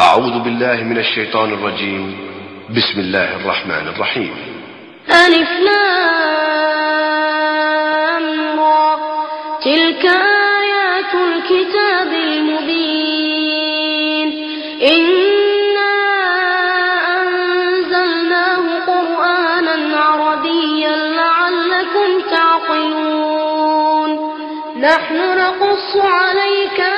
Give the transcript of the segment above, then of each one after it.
أعوذ بالله من الشيطان الرجيم. بسم الله الرحمن الرحيم. ألف تلك آيات الكتاب المبين. إنا أنزلناه قرآنا عربيا لعلكم تعقلون. نحن نقص عليك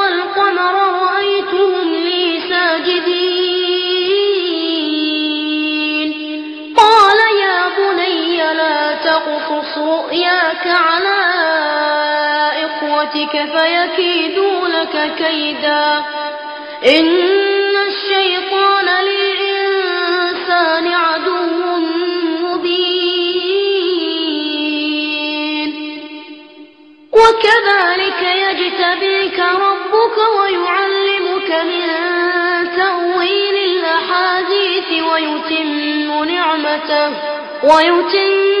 رؤياك على إخوتك فيكيدوا لك كيدا. إن الشيطان للإنسان عدو مبين. وكذلك يجتبيك ربك ويعلمك من تأويل الأحاديث ويتم نعمته ويتم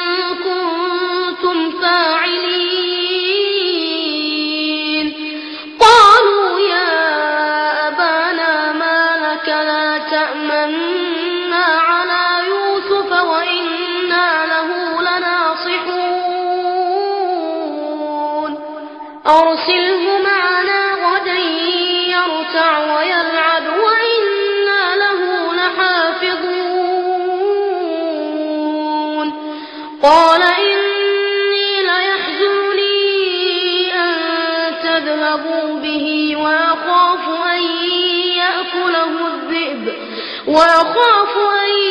أرسله معنا غدا يرتع ويلعب وإنا له لحافظون. قال إني ليحزنني أن تذهبوا به وأخاف أن يأكله الذئب وأخاف أن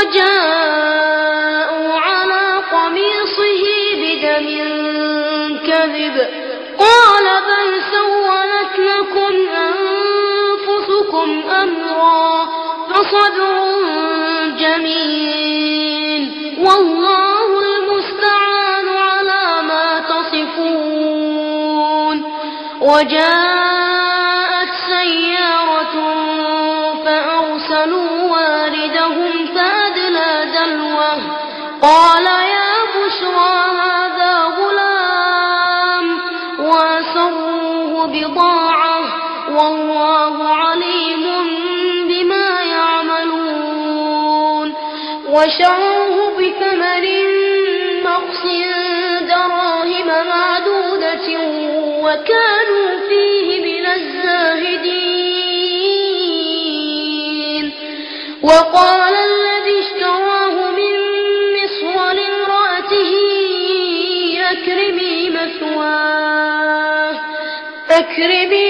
وجاءوا على قميصه بدم كذب. قال بل سولت لكم أنفسكم أمرا فصبر جميل. والله المستعان على ما تصفون. وجاءت وشروه بثمن بخس دراهم معدودة وكانوا فيه من الزاهدين. وقال الذي اشتراه من مصر لامرأته أكرمي مثواه أكرمي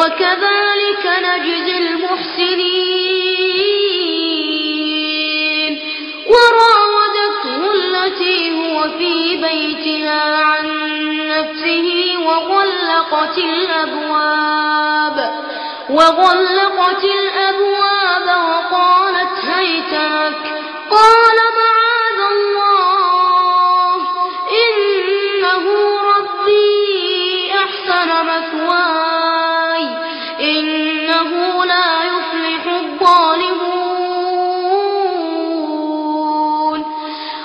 وكذلك نجزي المحسنين. وراودته التي هو في بيتها عن نفسه وغلقت الأبواب وغلقت الأبواب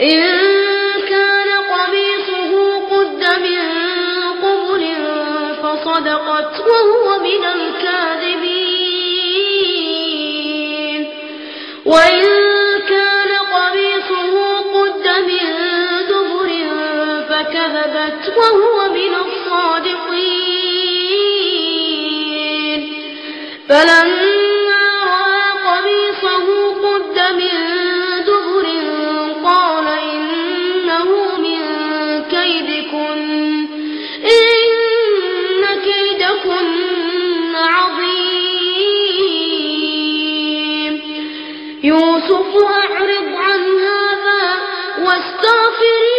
إن كان قميصه قد من قبل فصدقت وهو من الكاذبين. وإن كان قميصه قد من دبر فكذبت وهو من الصادقين. فلما يوسف أعرض عن هذا واستغفري